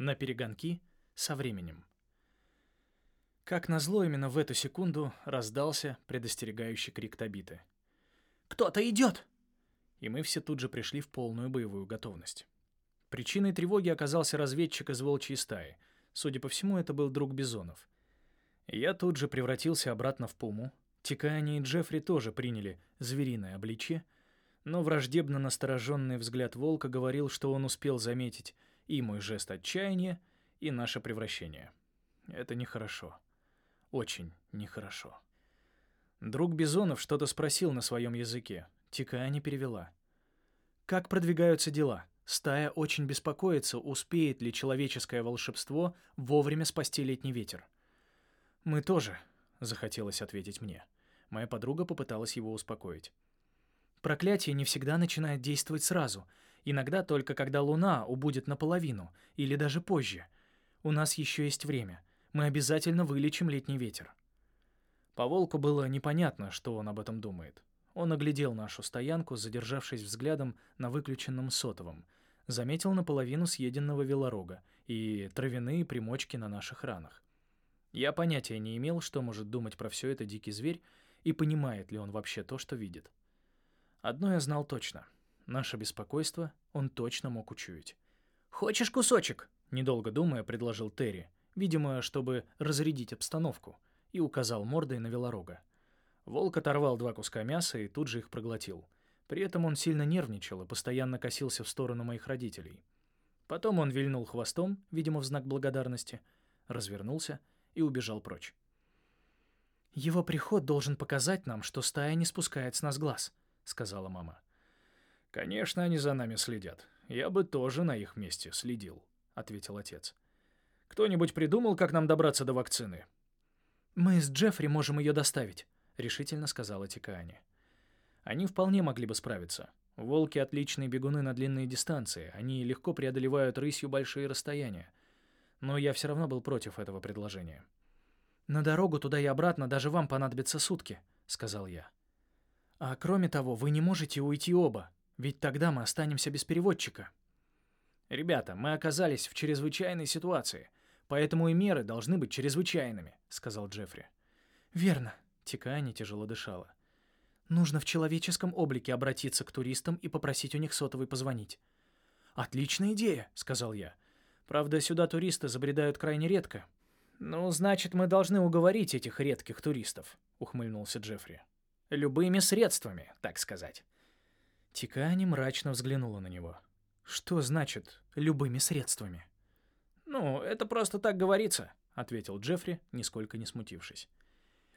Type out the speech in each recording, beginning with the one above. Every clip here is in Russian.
На перегонки со временем. Как назло, именно в эту секунду раздался предостерегающий крик Табиты. «Кто-то идет!» И мы все тут же пришли в полную боевую готовность. Причиной тревоги оказался разведчик из волчьей стаи. Судя по всему, это был друг Бизонов. Я тут же превратился обратно в пуму. Тикани и Джеффри тоже приняли звериное обличье, но враждебно настороженный взгляд волка говорил, что он успел заметить и мой жест отчаяния, и наше превращение. Это нехорошо. Очень нехорошо. Друг Бизонов что-то спросил на своем языке. Тикани перевела. «Как продвигаются дела? Стая очень беспокоится, успеет ли человеческое волшебство вовремя спасти летний ветер». «Мы тоже», — захотелось ответить мне. Моя подруга попыталась его успокоить. Проклятие не всегда начинает действовать сразу. Иногда только когда луна убудет наполовину, или даже позже. У нас еще есть время. Мы обязательно вылечим летний ветер. По волку было непонятно, что он об этом думает. Он оглядел нашу стоянку, задержавшись взглядом на выключенном сотовом, заметил наполовину съеденного велорога и травяные примочки на наших ранах. Я понятия не имел, что может думать про все это дикий зверь и понимает ли он вообще то, что видит. Одно я знал точно. Наше беспокойство он точно мог учуять. «Хочешь кусочек?» — недолго думая, предложил Терри, видимо, чтобы разрядить обстановку, и указал мордой на велорога. Волк оторвал два куска мяса и тут же их проглотил. При этом он сильно нервничал и постоянно косился в сторону моих родителей. Потом он вильнул хвостом, видимо, в знак благодарности, развернулся и убежал прочь. «Его приход должен показать нам, что стая не спускает с нас глаз», — сказала мама. «Конечно, они за нами следят. Я бы тоже на их месте следил», — ответил отец. «Кто-нибудь придумал, как нам добраться до вакцины?» «Мы с Джеффри можем ее доставить», — решительно сказала Тикаани. Они вполне могли бы справиться. Волки — отличные бегуны на длинные дистанции, они легко преодолевают рысью большие расстояния. Но я все равно был против этого предложения. «На дорогу туда и обратно даже вам понадобятся сутки», — сказал я. «А кроме того, вы не можете уйти оба, ведь тогда мы останемся без переводчика». «Ребята, мы оказались в чрезвычайной ситуации, поэтому и меры должны быть чрезвычайными», — сказал Джеффри. «Верно», — Тикани тяжело дышала. «Нужно в человеческом облике обратиться к туристам и попросить у них сотовый позвонить». «Отличная идея», — сказал я. «Правда, сюда туристы забредают крайне редко, «Ну, значит, мы должны уговорить этих редких туристов», — ухмыльнулся Джеффри. «Любыми средствами, так сказать». Тикани мрачно взглянула на него. «Что значит «любыми средствами»?» «Ну, это просто так говорится», — ответил Джеффри, нисколько не смутившись.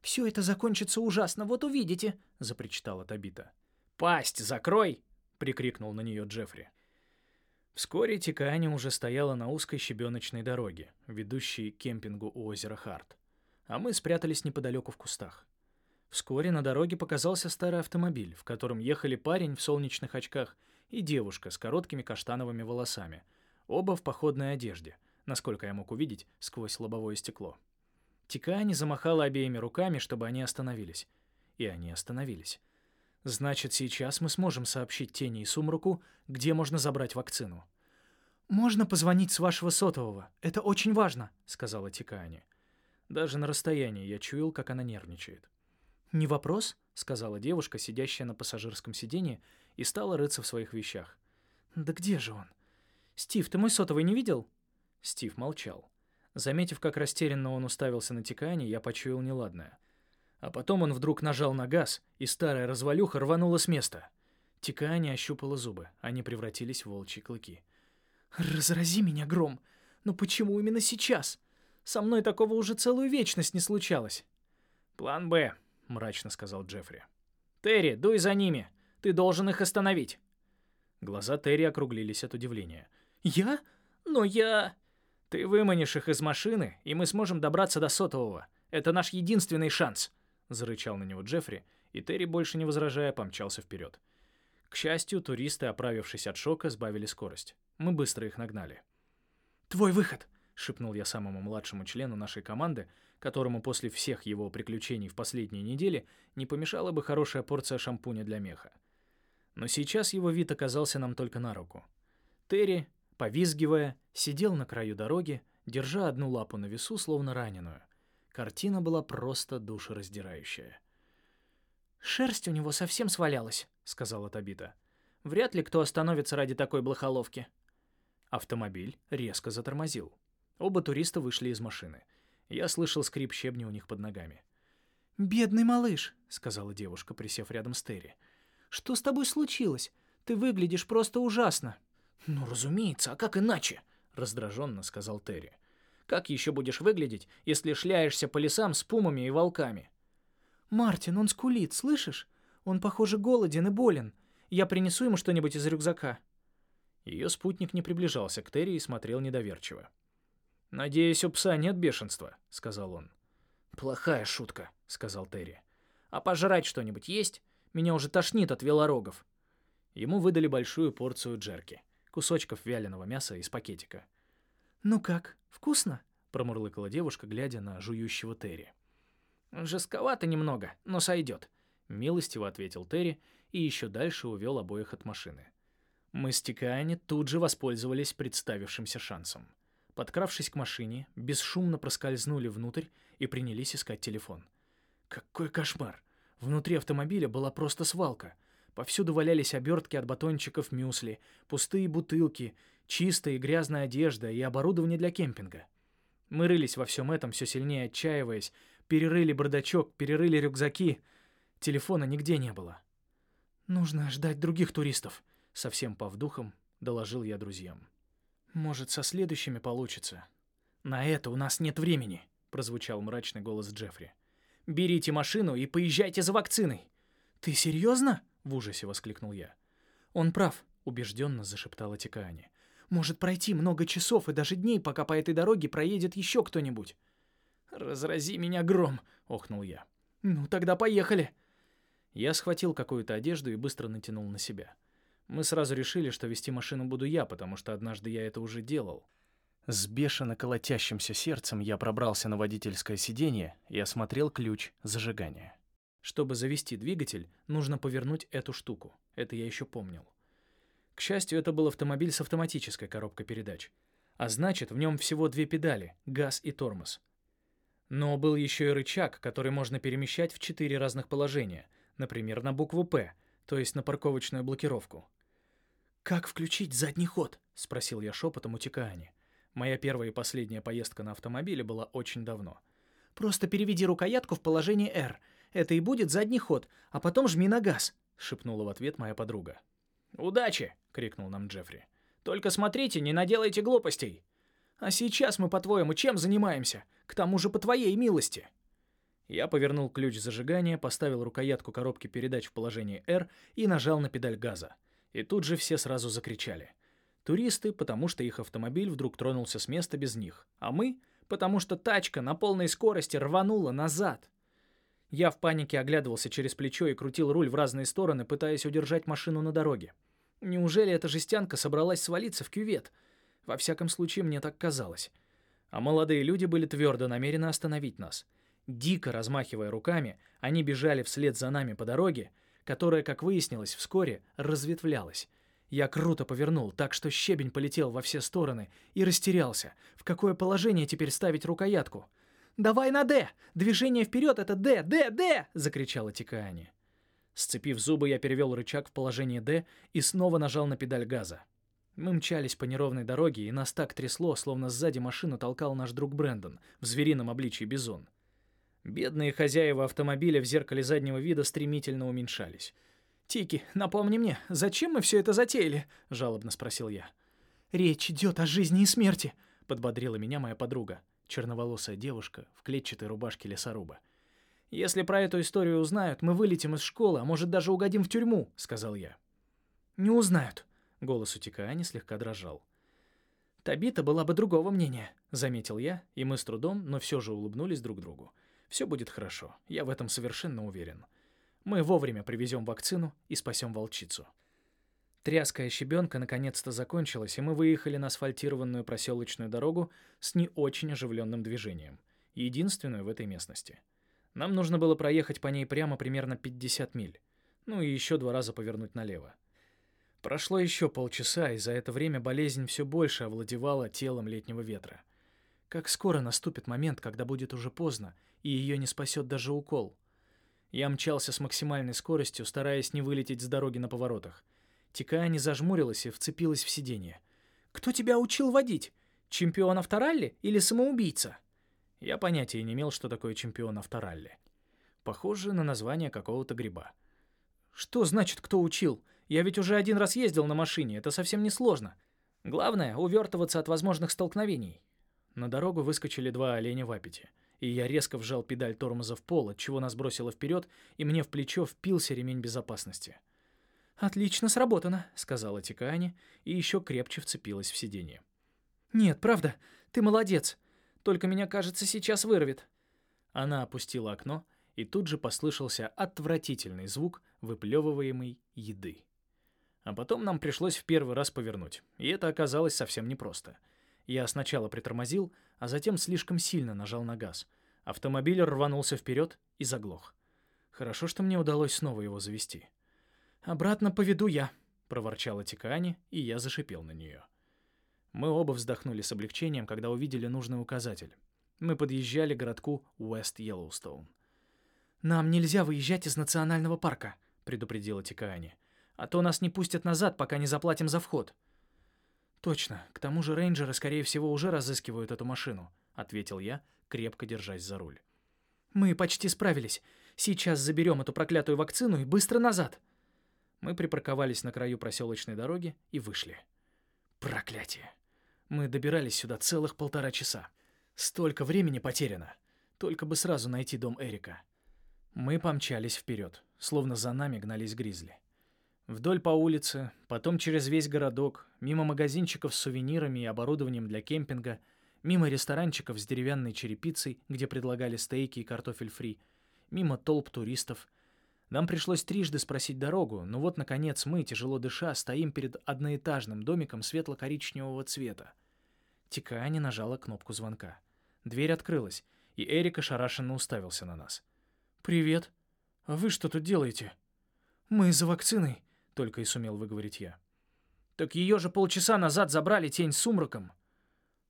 «Все это закончится ужасно, вот увидите», — запричитала Табита. «Пасть закрой!» — прикрикнул на нее Джеффри. Вскоре Тикаани уже стояла на узкой щебеночной дороге, ведущей к кемпингу у озера Харт, а мы спрятались неподалеку в кустах. Вскоре на дороге показался старый автомобиль, в котором ехали парень в солнечных очках и девушка с короткими каштановыми волосами, оба в походной одежде, насколько я мог увидеть сквозь лобовое стекло. Тикаани замахала обеими руками, чтобы они остановились. И они остановились. Значит, сейчас мы сможем сообщить Тени и Сумруку, где можно забрать вакцину. «Можно позвонить с вашего сотового. Это очень важно», — сказала Тикаани. Даже на расстоянии я чуял, как она нервничает. «Не вопрос», — сказала девушка, сидящая на пассажирском сиденье, и стала рыться в своих вещах. «Да где же он?» «Стив, ты мой сотовый не видел?» Стив молчал. Заметив, как растерянно он уставился на Тикаани, я почуял неладное — а потом он вдруг нажал на газ, и старая развалюха рванула с места. Тикаани ощупала зубы, они превратились в волчьи клыки. «Разрази меня, Гром! Но почему именно сейчас? Со мной такого уже целую вечность не случалось!» «План «Б», — мрачно сказал Джеффри. «Терри, дуй за ними! Ты должен их остановить!» Глаза Терри округлились от удивления. «Я? Но я...» «Ты выманишь их из машины, и мы сможем добраться до сотового. Это наш единственный шанс!» — зарычал на него Джеффри, и Терри, больше не возражая, помчался вперед. К счастью, туристы, оправившись от шока, сбавили скорость. Мы быстро их нагнали. «Твой выход!» — шепнул я самому младшему члену нашей команды, которому после всех его приключений в последние недели не помешала бы хорошая порция шампуня для меха. Но сейчас его вид оказался нам только на руку. Терри, повизгивая, Сидел на краю дороги, держа одну лапу на весу, словно раненую. Картина была просто душераздирающая. «Шерсть у него совсем свалялась», — сказала Табита. «Вряд ли кто остановится ради такой блохоловки». Автомобиль резко затормозил. Оба туриста вышли из машины. Я слышал скрип щебня у них под ногами. «Бедный малыш», — сказала девушка, присев рядом с Терри. «Что с тобой случилось? Ты выглядишь просто ужасно». «Ну, разумеется, а как иначе?» — раздраженно сказал Терри. «Как еще будешь выглядеть, если шляешься по лесам с пумами и волками?» «Мартин, он скулит, слышишь? Он, похоже, голоден и болен. Я принесу ему что-нибудь из рюкзака». Ее спутник не приближался к Терри и смотрел недоверчиво. «Надеюсь, у пса нет бешенства», — сказал он. «Плохая шутка», — сказал Терри. «А пожрать что-нибудь есть? Меня уже тошнит от велорогов». Ему выдали большую порцию джерки, кусочков вяленого мяса из пакетика. «Ну как, вкусно?» — промурлыкала девушка, глядя на жующего Терри. «Жестковато немного, но сойдет», — милостиво ответил Терри и еще дальше увел обоих от машины. Тикаани тут же воспользовались представившимся шансом. Подкравшись к машине, бесшумно проскользнули внутрь и принялись искать телефон. Какой кошмар! Внутри автомобиля была просто свалка. Повсюду валялись обертки от батончиков мюсли, пустые бутылки, чистая и грязная одежда и оборудование для кемпинга. Мы рылись во всем этом, все сильнее отчаиваясь, перерыли бардачок, перерыли рюкзаки. Телефона нигде не было. «Нужно ждать других туристов», — совсем повдухом доложил я друзьям. «Может, со следующими получится». «На это у нас нет времени», — прозвучал мрачный голос Джеффри. «Берите машину и поезжайте за вакциной». «Ты серьезно?» — в ужасе воскликнул я. «Он прав», — убежденно зашептала Тикаани. «Может пройти много часов и даже дней, пока по этой дороге проедет еще кто-нибудь». «Разрази меня гром!» — охнул я. «Ну, тогда поехали!» Я схватил какую-то одежду и быстро натянул на себя. Мы сразу решили, что вести машину буду я, потому что однажды я это уже делал. С бешено колотящимся сердцем я пробрался на водительское сиденье и осмотрел ключ зажигания. Чтобы завести двигатель, нужно повернуть эту штуку. Это я еще помнил. К счастью, это был автомобиль с автоматической коробкой передач. А значит, в нем всего две педали — газ и тормоз. Но был еще и рычаг, который можно перемещать в четыре разных положения — Например, на букву «П», то есть на парковочную блокировку. «Как включить задний ход?» — спросил я шепотом у Тикаани. Моя первая и последняя поездка на автомобиле была очень давно. «Просто переведи рукоятку в положение R. Это и будет задний ход, а потом жми на газ», — шепнула в ответ моя подруга. «Удачи!» — крикнул нам Джеффри. «Только смотрите, не наделайте глупостей!» «А сейчас мы, по-твоему, чем занимаемся? К тому же по твоей милости!» Я повернул ключ зажигания, поставил рукоятку коробки передач в положение R и нажал на педаль газа. И тут же все сразу закричали. Туристы, потому что их автомобиль вдруг тронулся с места без них, а мы, потому что тачка на полной скорости рванула назад. Я в панике оглядывался через плечо и крутил руль в разные стороны, пытаясь удержать машину на дороге. Неужели эта жестянка собралась свалиться в кювет? Во всяком случае, мне так казалось. А молодые люди были твердо намерены остановить нас — Дико размахивая руками, они бежали вслед за нами по дороге, которая, как выяснилось, вскоре разветвлялась. Я круто повернул, так что щебень полетел во все стороны и растерялся. В какое положение теперь ставить рукоятку? «Давай на «Д»! Движение вперед — это «Д», «Д», «Д»!» — закричала Тикаани. Сцепив зубы, я перевел рычаг в положение «Д» и снова нажал на педаль газа. Мы мчались по неровной дороге, и нас так трясло, словно сзади машину толкал наш друг Брэндон в зверином обличии бизон. Бедные хозяева автомобиля в зеркале заднего вида стремительно уменьшались. «Тики, напомни мне, зачем мы все это затеяли?» — жалобно спросил я. «Речь идет о жизни и смерти», — подбодрила меня моя подруга, черноволосая девушка в клетчатой рубашке лесоруба. «Если про эту историю узнают, мы вылетим из школы, а может, даже угодим в тюрьму», — сказал я. «Не узнают», — голос у Тикаани слегка дрожал. «Табита была бы другого мнения», — заметил я, и мы с трудом, но все же улыбнулись друг другу. Все будет хорошо, я в этом совершенно уверен. Мы вовремя привезем вакцину и спасем волчицу. Тряская щебенка наконец-то закончилась, и мы выехали на асфальтированную проселочную дорогу с не очень оживленным движением, единственную в этой местности. Нам нужно было проехать по ней прямо примерно 50 миль, ну и еще два раза повернуть налево. Прошло еще полчаса, и за это время болезнь все больше овладевала телом летнего ветра. Как скоро наступит момент, когда будет уже поздно, и ее не спасет даже укол. Я мчался с максимальной скоростью, стараясь не вылететь с дороги на поворотах. Тикая не зажмурилась и вцепилась в сиденье. «Кто тебя учил водить? Чемпион авторалли или самоубийца?» Я понятия не имел, что такое чемпион авторалли. Похоже на название какого-то гриба. «Что значит, кто учил? Я ведь уже один раз ездил на машине, это совсем не сложно. Главное — увертываться от возможных столкновений». На дорогу выскочили два оленя в аппете, и я резко вжал педаль тормоза в пол, чего нас бросило вперед, и мне в плечо впился ремень безопасности. «Отлично сработано», — сказала Тикаани, и еще крепче вцепилась в сиденье. «Нет, правда, ты молодец. Только меня, кажется, сейчас вырвет». Она опустила окно, и тут же послышался отвратительный звук выплевываемой еды. А потом нам пришлось в первый раз повернуть, и это оказалось совсем непросто — я сначала притормозил, а затем слишком сильно нажал на газ. Автомобиль рванулся вперед и заглох. Хорошо, что мне удалось снова его завести. «Обратно поведу я», — проворчала Тикаани, и я зашипел на нее. Мы оба вздохнули с облегчением, когда увидели нужный указатель. Мы подъезжали к городку Уэст Йеллоустоун. «Нам нельзя выезжать из национального парка», — предупредила Тикаани. «А то нас не пустят назад, пока не заплатим за вход». «Точно. К тому же рейнджеры, скорее всего, уже разыскивают эту машину», — ответил я, крепко держась за руль. «Мы почти справились. Сейчас заберем эту проклятую вакцину и быстро назад». Мы припарковались на краю проселочной дороги и вышли. Проклятие. Мы добирались сюда целых полтора часа. Столько времени потеряно. Только бы сразу найти дом Эрика. Мы помчались вперед, словно за нами гнались гризли. Вдоль по улице, потом через весь городок, мимо магазинчиков с сувенирами и оборудованием для кемпинга, мимо ресторанчиков с деревянной черепицей, где предлагали стейки и картофель фри, мимо толп туристов. Нам пришлось трижды спросить дорогу, но вот, наконец, мы, тяжело дыша, стоим перед одноэтажным домиком светло-коричневого цвета. Тикаани нажала кнопку звонка. Дверь открылась, и Эрик ошарашенно уставился на нас. «Привет. А вы что тут делаете?» «Мы за вакциной только и сумел выговорить я. «Так ее же полчаса назад забрали тень с сумраком!»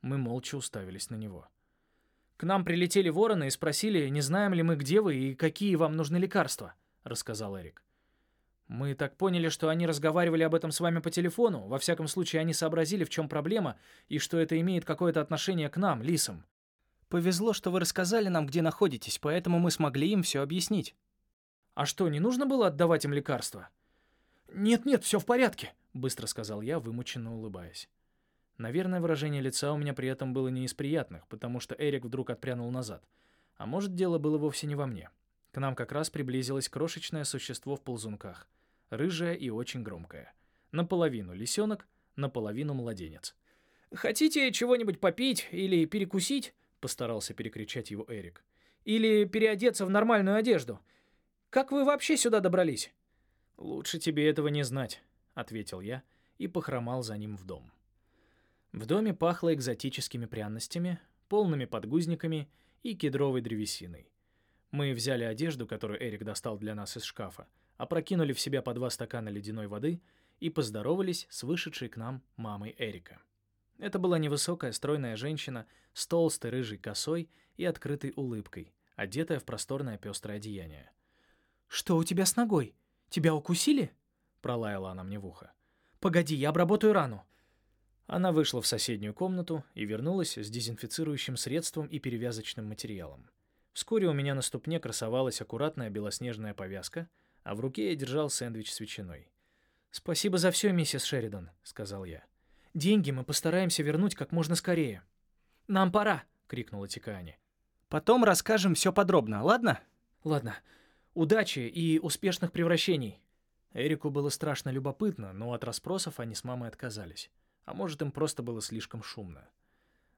Мы молча уставились на него. «К нам прилетели вороны и спросили, не знаем ли мы, где вы и какие вам нужны лекарства», — рассказал Эрик. «Мы так поняли, что они разговаривали об этом с вами по телефону. Во всяком случае, они сообразили, в чем проблема, и что это имеет какое-то отношение к нам, лисам. Повезло, что вы рассказали нам, где находитесь, поэтому мы смогли им все объяснить». «А что, не нужно было отдавать им лекарства?» «Нет-нет, все в порядке», — быстро сказал я, вымученно улыбаясь. Наверное, выражение лица у меня при этом было не из приятных, потому что Эрик вдруг отпрянул назад. А может, дело было вовсе не во мне. К нам как раз приблизилось крошечное существо в ползунках. Рыжее и очень громкое. Наполовину лисенок, наполовину младенец. «Хотите чего-нибудь попить или перекусить?» — постарался перекричать его Эрик. «Или переодеться в нормальную одежду? Как вы вообще сюда добрались?» «Лучше тебе этого не знать», — ответил я и похромал за ним в дом. В доме пахло экзотическими пряностями, полными подгузниками и кедровой древесиной. Мы взяли одежду, которую Эрик достал для нас из шкафа, опрокинули в себя по два стакана ледяной воды и поздоровались с вышедшей к нам мамой Эрика. Это была невысокая, стройная женщина с толстой рыжей косой и открытой улыбкой, одетая в просторное пестрое одеяние. «Что у тебя с ногой?» «Тебя укусили?» — пролаяла она мне в ухо. «Погоди, я обработаю рану». Она вышла в соседнюю комнату и вернулась с дезинфицирующим средством и перевязочным материалом. Вскоре у меня на ступне красовалась аккуратная белоснежная повязка, а в руке я держал сэндвич с ветчиной. «Спасибо за все, миссис Шеридан», — сказал я. «Деньги мы постараемся вернуть как можно скорее». «Нам пора!» — крикнула Тикаани. «Потом расскажем все подробно, ладно?» «Ладно. Удачи и успешных превращений!» Эрику было страшно любопытно, но от расспросов они с мамой отказались. А может, им просто было слишком шумно.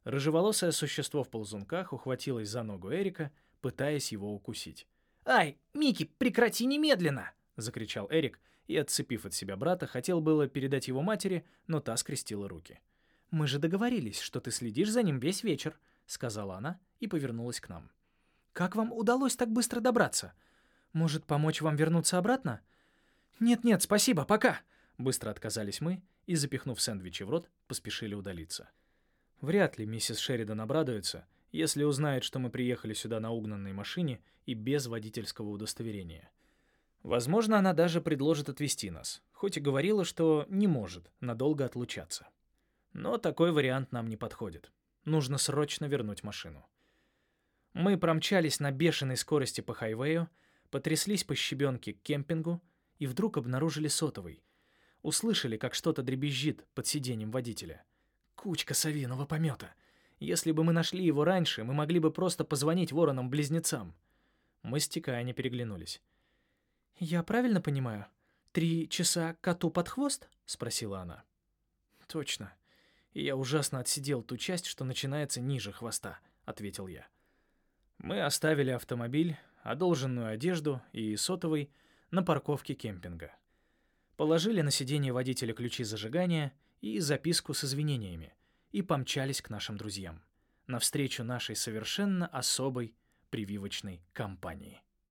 Рыжеволосое существо в ползунках ухватилось за ногу Эрика, пытаясь его укусить. «Ай, Микки, прекрати немедленно!» — закричал Эрик, и, отцепив от себя брата, хотел было передать его матери, но та скрестила руки. «Мы же договорились, что ты следишь за ним весь вечер», — сказала она и повернулась к нам. «Как вам удалось так быстро добраться? Может, помочь вам вернуться обратно? Нет-нет, спасибо, пока. Быстро отказались мы и, запихнув сэндвичи в рот, поспешили удалиться. Вряд ли миссис Шеридан обрадуется, если узнает, что мы приехали сюда на угнанной машине и без водительского удостоверения. Возможно, она даже предложит отвезти нас, хоть и говорила, что не может надолго отлучаться. Но такой вариант нам не подходит. Нужно срочно вернуть машину. Мы промчались на бешеной скорости по хайвею, потряслись по щебенке к кемпингу и вдруг обнаружили сотовый. Услышали, как что-то дребезжит под сиденьем водителя. Кучка совиного помета. Если бы мы нашли его раньше, мы могли бы просто позвонить воронам-близнецам. Мы с Тикаани переглянулись. «Я правильно понимаю? Три часа коту под хвост?» — спросила она. «Точно. И я ужасно отсидел ту часть, что начинается ниже хвоста», — ответил я. Мы оставили автомобиль, одолженную одежду и сотовый на парковке кемпинга. Положили на сиденье водителя ключи зажигания и записку с извинениями и помчались к нашим друзьям, навстречу нашей совершенно особой прививочной кампании.